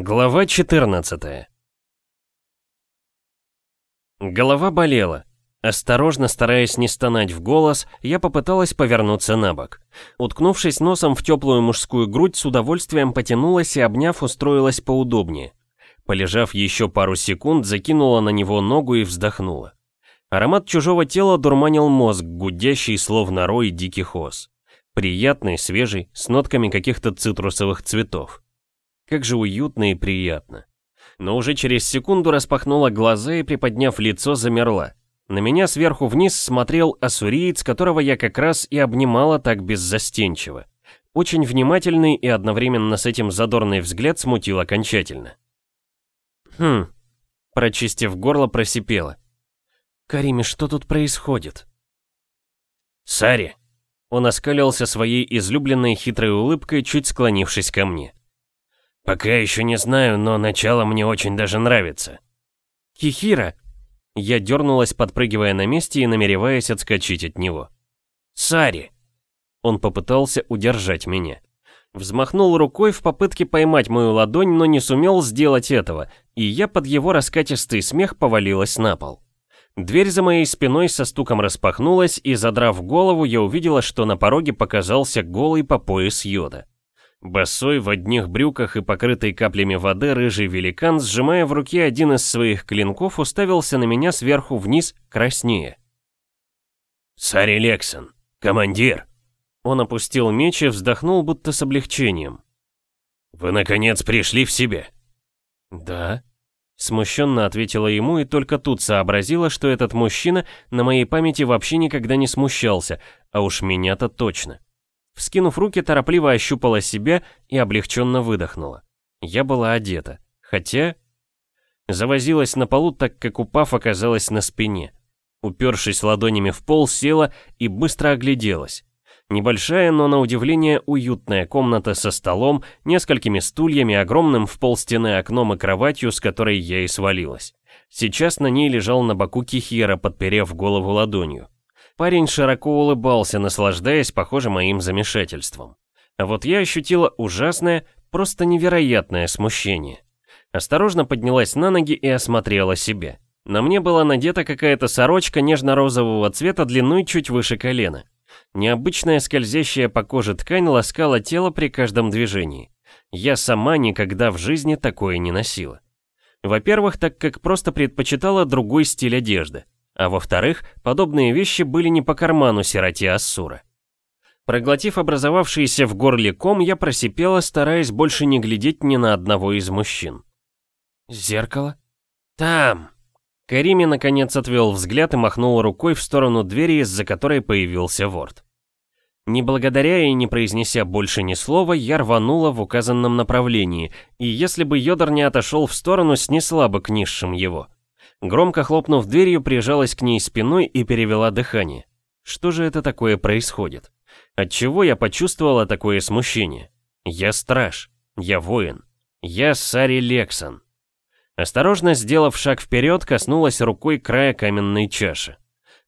Глава 14 Голова болела. Осторожно, стараясь не стонать в голос, я попыталась повернуться на бок. Уткнувшись носом в теплую мужскую грудь, с удовольствием потянулась и, обняв, устроилась поудобнее. Полежав еще пару секунд, закинула на него ногу и вздохнула. Аромат чужого тела дурманил мозг, гудящий, словно рой диких ос. Приятный, свежий, с нотками каких-то цитрусовых цветов. Как же уютно и приятно. Но уже через секунду распахнула глаза и, приподняв лицо, замерла. На меня сверху вниз смотрел ассуриец, которого я как раз и обнимала так беззастенчиво. Очень внимательный и одновременно с этим задорный взгляд смутил окончательно. «Хм...» Прочистив горло, просипела. «Кариме, что тут происходит?» «Сари!» Он оскалился своей излюбленной хитрой улыбкой, чуть склонившись ко мне. Пока еще не знаю, но начало мне очень даже нравится. Кихира! Я дернулась, подпрыгивая на месте и намереваясь отскочить от него. Сари! Он попытался удержать меня. Взмахнул рукой в попытке поймать мою ладонь, но не сумел сделать этого, и я под его раскатистый смех повалилась на пол. Дверь за моей спиной со стуком распахнулась, и, задрав голову, я увидела, что на пороге показался голый по пояс Йода. Босой, в одних брюках и покрытый каплями воды, рыжий великан, сжимая в руке один из своих клинков, уставился на меня сверху вниз, краснее. «Сари Лексон, командир!» Он опустил меч и вздохнул, будто с облегчением. «Вы, наконец, пришли в себя?» «Да», — смущенно ответила ему и только тут сообразила, что этот мужчина на моей памяти вообще никогда не смущался, а уж меня-то точно. Вскинув руки, торопливо ощупала себя и облегченно выдохнула. Я была одета. Хотя... Завозилась на полу, так как упав оказалась на спине. Упершись ладонями в пол, села и быстро огляделась. Небольшая, но на удивление уютная комната со столом, несколькими стульями, огромным в пол стены окном и кроватью, с которой я и свалилась. Сейчас на ней лежал на боку Кихира, подперев голову ладонью. Парень широко улыбался, наслаждаясь, похоже, моим замешательством. А вот я ощутила ужасное, просто невероятное смущение. Осторожно поднялась на ноги и осмотрела себя. На мне была надета какая-то сорочка нежно-розового цвета длиной чуть выше колена. Необычная скользящая по коже ткань ласкала тело при каждом движении. Я сама никогда в жизни такое не носила. Во-первых, так как просто предпочитала другой стиль одежды а во-вторых, подобные вещи были не по карману сироте Ассура. Проглотив образовавшийся в горле ком, я просипела, стараясь больше не глядеть ни на одного из мужчин. «Зеркало?» «Там!» Карими наконец отвел взгляд и махнул рукой в сторону двери, из-за которой появился Ворд. Не благодаря и не произнеся больше ни слова, я рванула в указанном направлении, и если бы Йодор не отошел в сторону, снесла бы к низшим его. Громко хлопнув дверью, прижалась к ней спиной и перевела дыхание. Что же это такое происходит? Отчего я почувствовала такое смущение? Я страж. Я воин. Я Сари Лексон. Осторожно сделав шаг вперед, коснулась рукой края каменной чаши.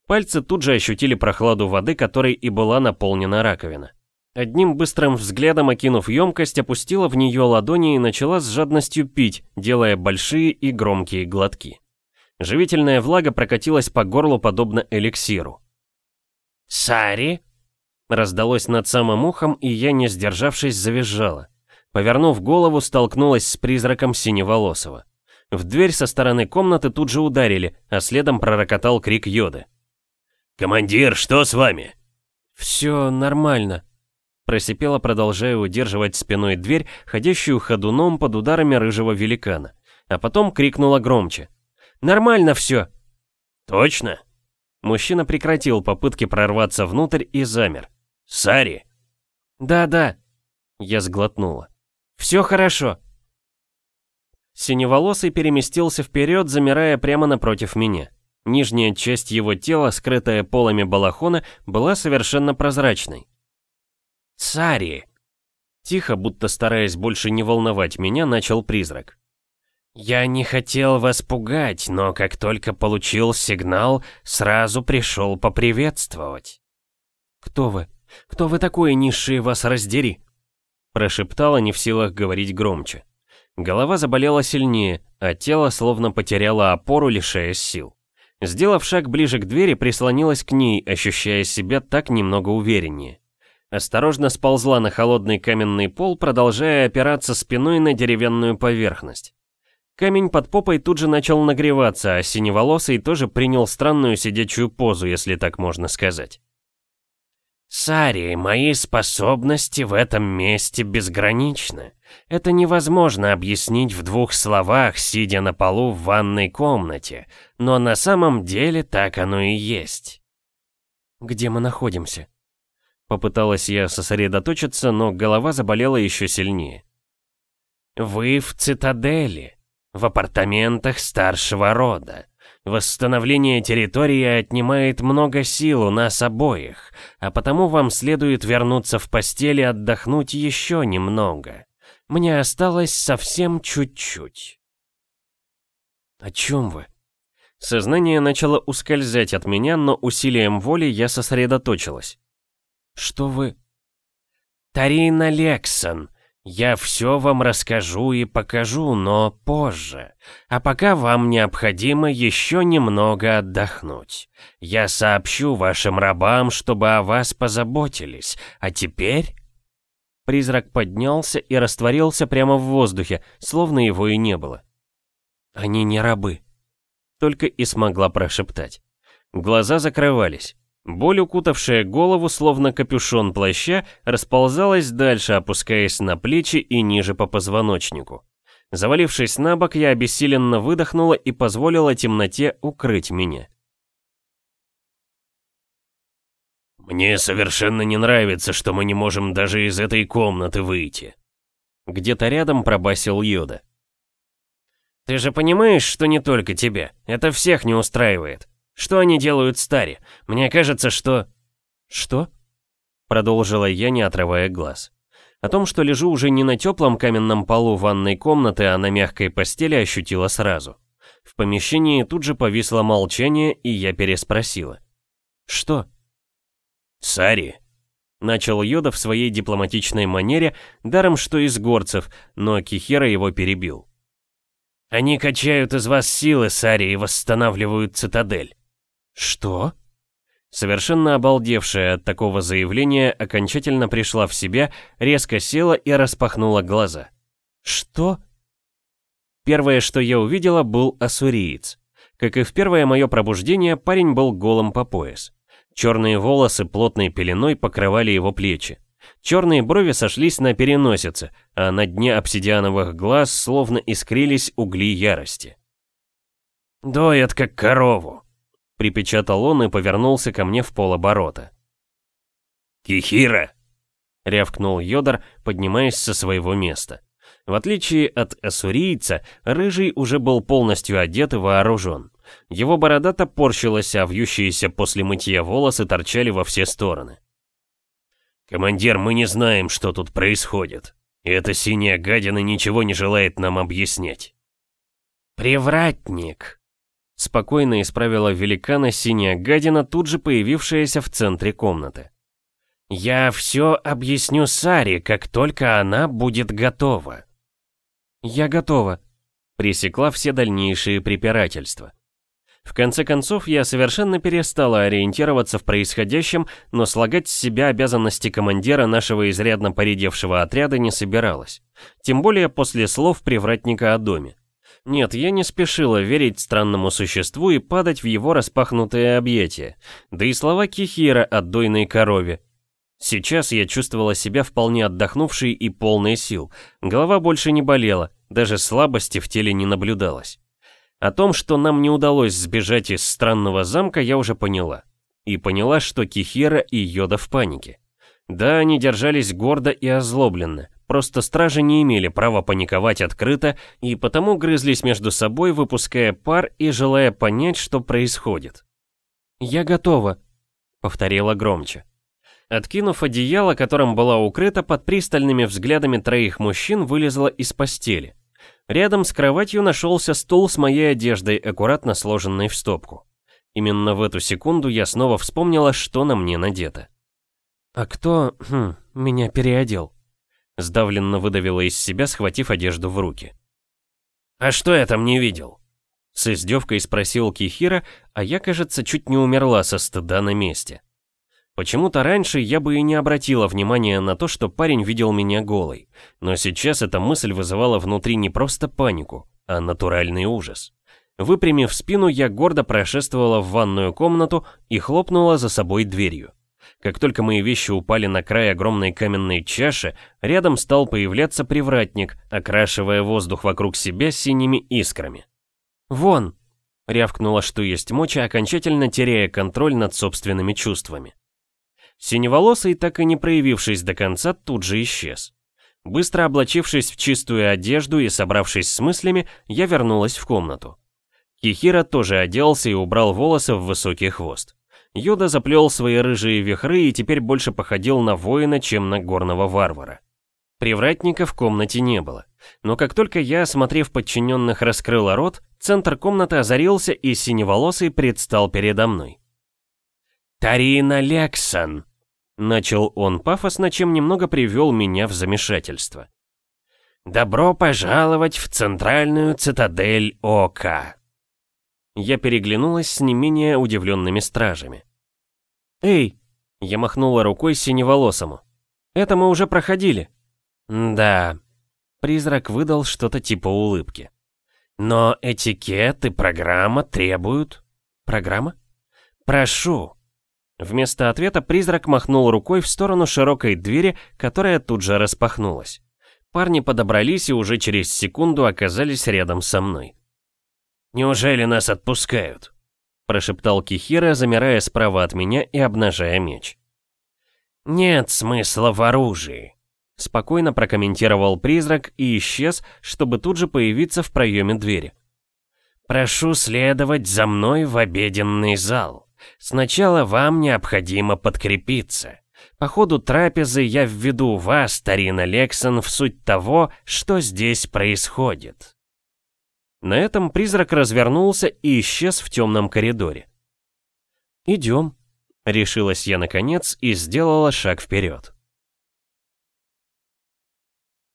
Пальцы тут же ощутили прохладу воды, которой и была наполнена раковина. Одним быстрым взглядом окинув емкость, опустила в нее ладони и начала с жадностью пить, делая большие и громкие глотки. Живительная влага прокатилась по горлу подобно эликсиру. «Сари?» Раздалось над самым ухом, и я, не сдержавшись, завизжала. Повернув голову, столкнулась с призраком Синеволосого. В дверь со стороны комнаты тут же ударили, а следом пророкотал крик Йоды. «Командир, что с вами?» «Все нормально», — просипела, продолжая удерживать спиной дверь, ходящую ходуном под ударами рыжего великана. А потом крикнула громче. Нормально все. Точно? Мужчина прекратил попытки прорваться внутрь и замер. Сари? Да-да. Я сглотнула. Все хорошо. Синеволосый переместился вперед, замирая прямо напротив меня. Нижняя часть его тела, скрытая полами балахона, была совершенно прозрачной. «Цари!» Тихо, будто стараясь больше не волновать меня, начал призрак. «Я не хотел вас пугать, но как только получил сигнал, сразу пришел поприветствовать». «Кто вы? Кто вы такой, низшие вас раздери?» Прошептала, не в силах говорить громче. Голова заболела сильнее, а тело словно потеряло опору, лишаясь сил. Сделав шаг ближе к двери, прислонилась к ней, ощущая себя так немного увереннее. Осторожно сползла на холодный каменный пол, продолжая опираться спиной на деревянную поверхность. Камень под попой тут же начал нагреваться, а синеволосый тоже принял странную сидячую позу, если так можно сказать. «Сари, мои способности в этом месте безграничны. Это невозможно объяснить в двух словах, сидя на полу в ванной комнате, но на самом деле так оно и есть». «Где мы находимся?» Попыталась я сосредоточиться, но голова заболела еще сильнее. «Вы в цитадели, в апартаментах старшего рода. Восстановление территории отнимает много сил у нас обоих, а потому вам следует вернуться в постель и отдохнуть еще немного. Мне осталось совсем чуть-чуть». «О чем вы?» Сознание начало ускользать от меня, но усилием воли я сосредоточилась. Что вы...» «Тарина Лексон, я все вам расскажу и покажу, но позже. А пока вам необходимо еще немного отдохнуть. Я сообщу вашим рабам, чтобы о вас позаботились. А теперь...» Призрак поднялся и растворился прямо в воздухе, словно его и не было. «Они не рабы», — только и смогла прошептать. Глаза закрывались. Боль, укутавшая голову, словно капюшон плаща, расползалась дальше, опускаясь на плечи и ниже по позвоночнику. Завалившись на бок, я обессиленно выдохнула и позволила темноте укрыть меня. «Мне совершенно не нравится, что мы не можем даже из этой комнаты выйти», где-то рядом пробасил Йода. «Ты же понимаешь, что не только тебя. Это всех не устраивает. Что они делают с Тари? Мне кажется, что...» «Что?» Продолжила я, не отрывая глаз. О том, что лежу уже не на теплом каменном полу ванной комнаты, а на мягкой постели, ощутила сразу. В помещении тут же повисло молчание, и я переспросила. «Что?» «Сари», — начал Йода в своей дипломатичной манере, даром что из горцев, но Кихера его перебил. «Они качают из вас силы, Сари, и восстанавливают цитадель. «Что?» Совершенно обалдевшая от такого заявления, окончательно пришла в себя, резко села и распахнула глаза. «Что?» Первое, что я увидела, был ассуриец. Как и в первое мое пробуждение, парень был голым по пояс. Черные волосы плотной пеленой покрывали его плечи. Черные брови сошлись на переносице, а на дне обсидиановых глаз словно искрились угли ярости. «Доят, как корову», Припечатал он и повернулся ко мне в полоборота. «Кихира!» — рявкнул Йодор, поднимаясь со своего места. В отличие от ассурийца, Рыжий уже был полностью одет и вооружен. Его борода топорщилась, а вьющиеся после мытья волосы торчали во все стороны. «Командир, мы не знаем, что тут происходит. И эта синяя гадина ничего не желает нам объяснять». «Привратник!» Спокойно исправила великана синяя гадина, тут же появившаяся в центре комнаты. «Я все объясню Саре, как только она будет готова». «Я готова», — пресекла все дальнейшие препирательства. В конце концов, я совершенно перестала ориентироваться в происходящем, но слагать с себя обязанности командира нашего изрядно поредевшего отряда не собиралась. Тем более после слов привратника о доме. Нет, я не спешила верить странному существу и падать в его распахнутые объятия. Да и слова Кихира о дойной корове. Сейчас я чувствовала себя вполне отдохнувшей и полной сил. Голова больше не болела, даже слабости в теле не наблюдалось. О том, что нам не удалось сбежать из странного замка, я уже поняла. И поняла, что Кихира и Йода в панике. Да, они держались гордо и озлобленно, Просто стражи не имели права паниковать открыто и потому грызлись между собой, выпуская пар и желая понять, что происходит. «Я готова», — повторила громче. Откинув одеяло, которым была укрыта, под пристальными взглядами троих мужчин вылезла из постели. Рядом с кроватью нашелся стул с моей одеждой, аккуратно сложенной в стопку. Именно в эту секунду я снова вспомнила, что на мне надето. «А кто, хм, меня переодел?» Сдавленно выдавила из себя, схватив одежду в руки. «А что я там не видел?» С издевкой спросил Кихира, а я, кажется, чуть не умерла со стыда на месте. Почему-то раньше я бы и не обратила внимания на то, что парень видел меня голой, но сейчас эта мысль вызывала внутри не просто панику, а натуральный ужас. Выпрямив спину, я гордо прошествовала в ванную комнату и хлопнула за собой дверью. Как только мои вещи упали на край огромной каменной чаши, рядом стал появляться привратник, окрашивая воздух вокруг себя синими искрами. «Вон!» — рявкнула, что есть мочи, окончательно теряя контроль над собственными чувствами. Синеволосый, так и не проявившись до конца, тут же исчез. Быстро облачившись в чистую одежду и собравшись с мыслями, я вернулась в комнату. Кихира тоже оделся и убрал волосы в высокий хвост. Йода заплел свои рыжие вихры и теперь больше походил на воина, чем на горного варвара. Привратника в комнате не было. Но как только я, осмотрев подчиненных, раскрыла рот, центр комнаты озарился и синеволосый предстал передо мной. «Тарина Лексон!» Начал он пафосно, чем немного привел меня в замешательство. «Добро пожаловать в центральную цитадель Ока!» Я переглянулась с не менее удивленными стражами. «Эй!» — я махнула рукой синеволосому. «Это мы уже проходили». «Да». Призрак выдал что-то типа улыбки. «Но этикет и программа требуют...» «Программа?» «Прошу, Вместо ответа призрак махнул рукой в сторону широкой двери, которая тут же распахнулась. Парни подобрались и уже через секунду оказались рядом со мной. «Неужели нас отпускают?» прошептал Кихира, замирая справа от меня и обнажая меч. «Нет смысла в оружии», — спокойно прокомментировал призрак и исчез, чтобы тут же появиться в проеме двери. «Прошу следовать за мной в обеденный зал». Сначала вам необходимо подкрепиться. По ходу трапезы я введу вас, старина Лексон, в суть того, что здесь происходит. На этом призрак развернулся и исчез в темном коридоре. «Идем», — решилась я наконец и сделала шаг вперед.